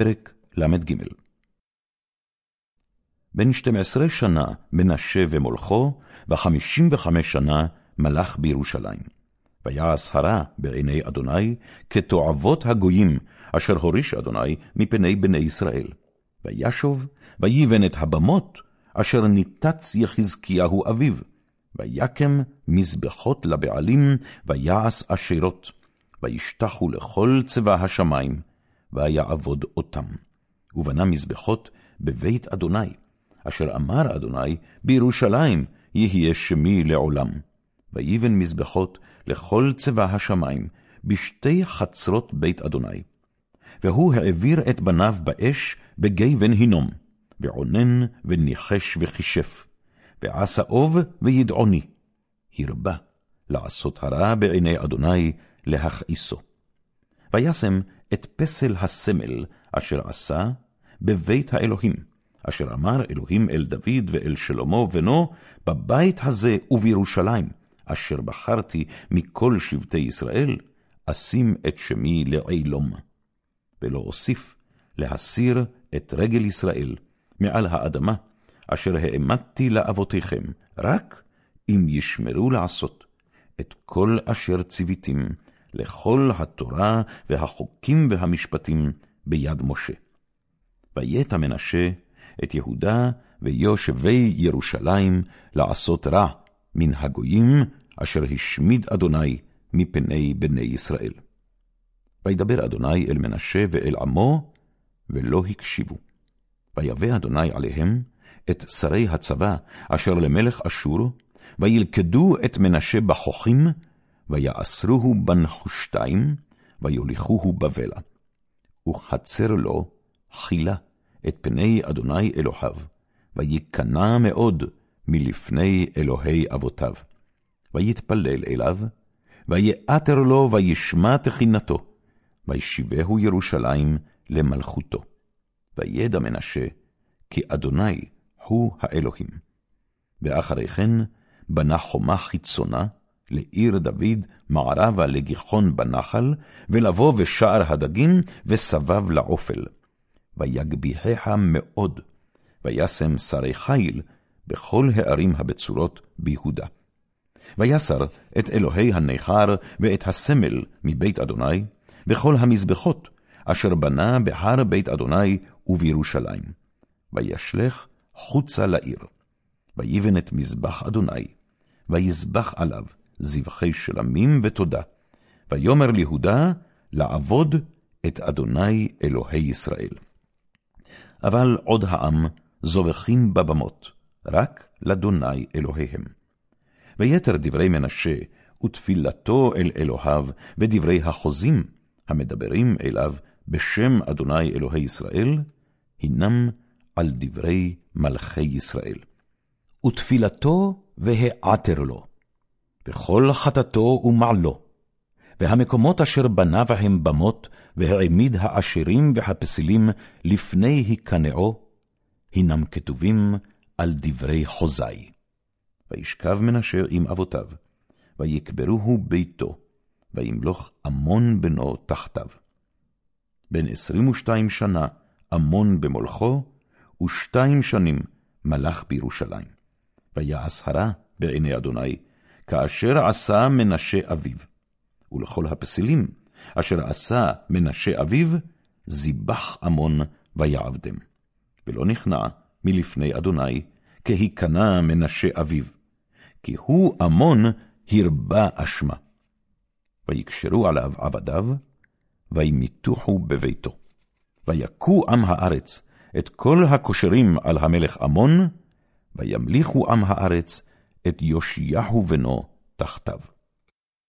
פרק ל"ג בן שתים עשרה שנה מנשה ומולכו, וחמישים וחמש שנה מלך בירושלים. ויעש הרע בעיני אדוני, כתועבות הגויים, אשר הוריש אדוני מפני בני ישראל. וישוב, ויבן את הבמות, אשר ניתץ יחזקיהו אביו. ויקם מזבחות לבעלים, ויעש אשרות. וישתחו לכל צבא השמים, ויעבוד אותם. ובנה מזבחות בבית אדוני, אשר אמר אדוני, בירושלים יהיה שמי לעולם. ויבן מזבחות לכל צבא השמים, בשתי חצרות בית אדוני. והוא העביר את בניו באש בגיא בן הינום, ועונן וניחש וכישף, ועשה אוב וידעוני, הרבה לעשות הרע בעיני אדוני להכעיסו. וישם את פסל הסמל אשר עשה בבית האלוהים, אשר אמר אלוהים אל דוד ואל שלמה בנו, בבית הזה ובירושלים, אשר בחרתי מכל שבטי ישראל, אשים את שמי לעילום. ולא אוסיף להסיר את רגל ישראל מעל האדמה, אשר העמדתי לאבותיכם, רק אם ישמרו לעשות את כל אשר ציוויתים לכל התורה והחוקים והמשפטים ביד משה. ויית מנשה את יהודה ויושבי ירושלים לעשות רע מן הגויים, אשר השמיד אדוני מפני בני ישראל. וידבר אדוני אל מנשה ואל עמו, ולא הקשיבו. ויבא אדוני עליהם את שרי הצבא אשר למלך אשור, וילכדו את מנשה בחוכים, ויאסרוהו בנחושתיים, ויוליכוהו בבלה. וכצר לו חילה את פני אדוני אלוהיו, וייכנע מאוד מלפני אלוהי אבותיו. ויתפלל אליו, ויעתר לו וישמע תחינתו, וישיבהו ירושלים למלכותו. וידע מנשה, כי אדוני הוא האלוהים. ואחרי כן בנה חומה חיצונה, לעיר דוד מערבה לגיחון בנחל, ולבוא ושער הדגים, וסבב לעופל. ויגביהה מאוד, וישם שרי חיל בכל הערים הבצורות ביהודה. ויסר את אלוהי הנכר ואת הסמל מבית אדוני, וכל המזבחות אשר בנה בהר בית אדוני ובירושלים. וישלך חוצה לעיר. ויבן את מזבח אדוני, ויזבח עליו זבחי שלמים ותודה. ויאמר ליהודה לעבוד את אדוני אלוהי ישראל. אבל עוד העם זובחים בבמות, רק לאדוני אלוהיהם. ויתר דברי מנשה, ותפילתו אל אלוהיו, ודברי החוזים, המדברים אליו בשם אדוני אלוהי ישראל, הנם על דברי מלכי ישראל. ותפילתו והעתר לו, וכל חטאתו ומעלו, והמקומות אשר בנה בהם במות, והעמיד העשירים והפסילים לפני היכנעו, הנם כתובים על דברי חוזי. וישכב מנשה עם אבותיו, ויקברוהו ביתו, וימלוך עמון בנו תחתיו. בן עשרים ושתיים שנה עמון במולכו, ושתיים שנים מלך בירושלים. ויעש הרע בעיני אדוני, כאשר עשה מנשה אביו. ולכל הפסילים, אשר עשה מנשה אביו, זיבח עמון ויעבדם. ולא נכנע מלפני אדוני, כהיכנע מנשה אביו, כי הוא עמון הרבה אשמה. ויקשרו עליו עבדיו, וימיתוחו בביתו. ויכו עם הארץ את כל הקושרים על המלך עמון, וימליכו עם הארץ את יאשיהו בנו תחתיו.